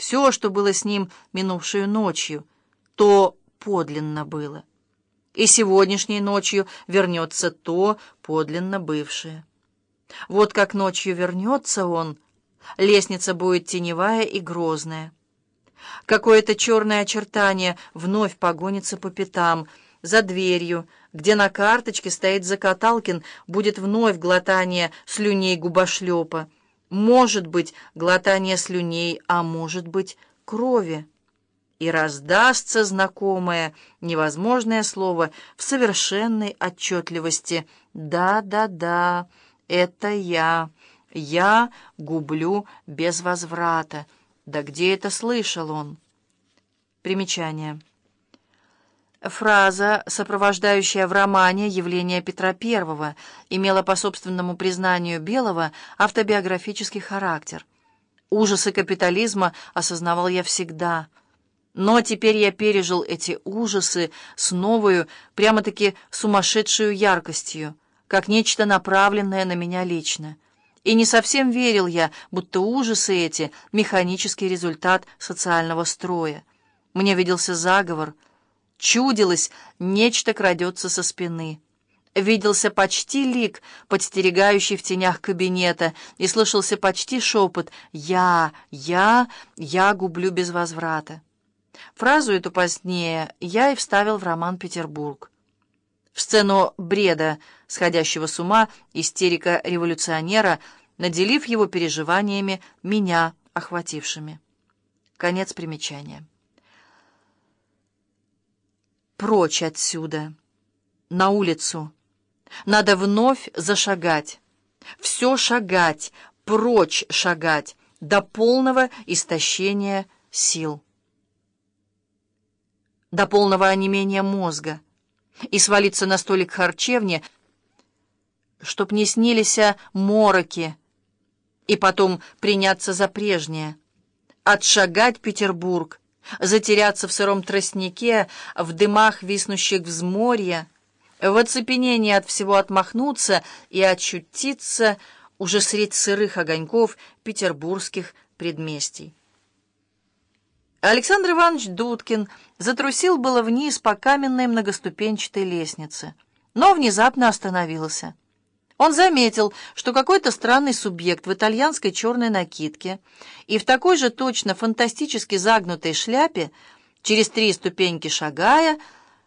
все, что было с ним минувшую ночью, то подлинно было. И сегодняшней ночью вернется то подлинно бывшее. Вот как ночью вернется он, лестница будет теневая и грозная. Какое-то черное очертание вновь погонится по пятам, за дверью, где на карточке стоит Закаталкин, будет вновь глотание слюней губошлепа. Может быть, глотание слюней, а может быть, крови. И раздастся знакомое, невозможное слово в совершенной отчетливости. «Да-да-да, это я. Я гублю без возврата». Да где это слышал он? Примечание. Фраза, сопровождающая в романе явление Петра I, имела по собственному признанию Белого автобиографический характер. Ужасы капитализма осознавал я всегда. Но теперь я пережил эти ужасы с новою, прямо-таки сумасшедшую яркостью, как нечто направленное на меня лично. И не совсем верил я, будто ужасы эти — механический результат социального строя. Мне виделся заговор — Чудилось, нечто крадется со спины. Виделся почти лик, подстерегающий в тенях кабинета, и слышался почти шепот «Я, я, я гублю без возврата». Фразу эту позднее я и вставил в роман «Петербург». В сцену бреда, сходящего с ума, истерика революционера, наделив его переживаниями, меня охватившими. Конец примечания прочь отсюда, на улицу. Надо вновь зашагать, все шагать, прочь шагать, до полного истощения сил, до полного онемения мозга, и свалиться на столик харчевни, чтоб не снились мороки, и потом приняться за прежнее, отшагать Петербург, затеряться в сыром тростнике, в дымах виснущих взморья, в оцепенении от всего отмахнуться и очутиться уже средь сырых огоньков петербургских предместий. Александр Иванович Дудкин затрусил было вниз по каменной многоступенчатой лестнице, но внезапно остановился. Он заметил, что какой-то странный субъект в итальянской черной накидке и в такой же точно фантастически загнутой шляпе, через три ступеньки шагая,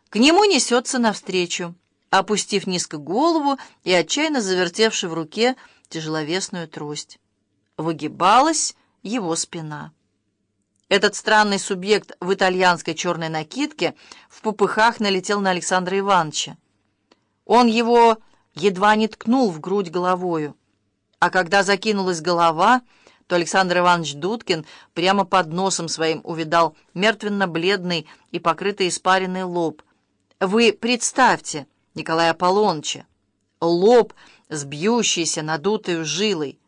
к нему несется навстречу, опустив низко голову и отчаянно завертевши в руке тяжеловесную трость. Выгибалась его спина. Этот странный субъект в итальянской черной накидке в попыхах налетел на Александра Ивановича. Он его едва не ткнул в грудь головою. А когда закинулась голова, то Александр Иванович Дудкин прямо под носом своим увидал мертвенно-бледный и покрытый испаренный лоб. Вы представьте, Николай Аполлоныча, лоб с бьющейся надутой жилой.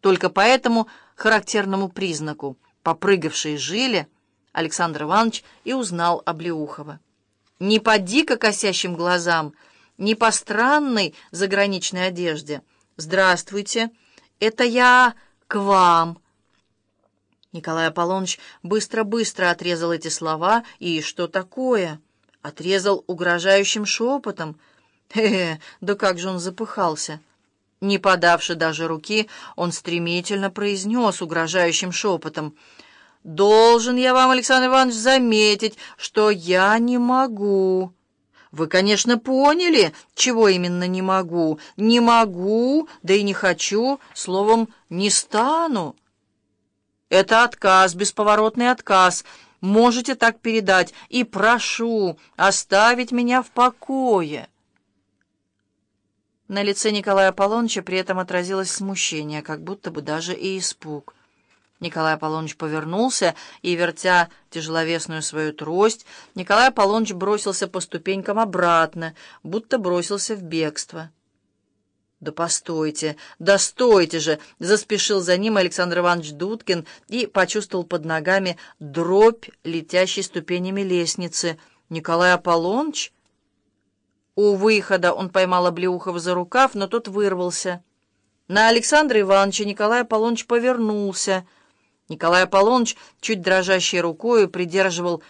Только по этому характерному признаку, попрыгавшей жиле, Александр Иванович и узнал Облеухова. Не по дико косящим глазам, не по странной заграничной одежде. «Здравствуйте, это я к вам». Николай Аполлоныч быстро-быстро отрезал эти слова, и что такое? Отрезал угрожающим шепотом. Хе-хе, да как же он запыхался! Не подавши даже руки, он стремительно произнес угрожающим шепотом. «Должен я вам, Александр Иванович, заметить, что я не могу». Вы, конечно, поняли, чего именно не могу. Не могу, да и не хочу, словом, не стану. Это отказ, бесповоротный отказ. Можете так передать. И прошу оставить меня в покое. На лице Николая Аполлоныча при этом отразилось смущение, как будто бы даже и испуг. Николай Аполлоныч повернулся и, вертя тяжеловесную свою трость, Николай Аполлоныч бросился по ступенькам обратно, будто бросился в бегство. «Да постойте, да стойте же!» — заспешил за ним Александр Иванович Дудкин и почувствовал под ногами дробь, летящей ступенями лестницы. «Николай Аполлоныч?» У выхода он поймал Облеухова за рукав, но тот вырвался. На Александра Ивановича Николай Аполлоныч повернулся — Николай Аполлоныч чуть дрожащей рукою придерживал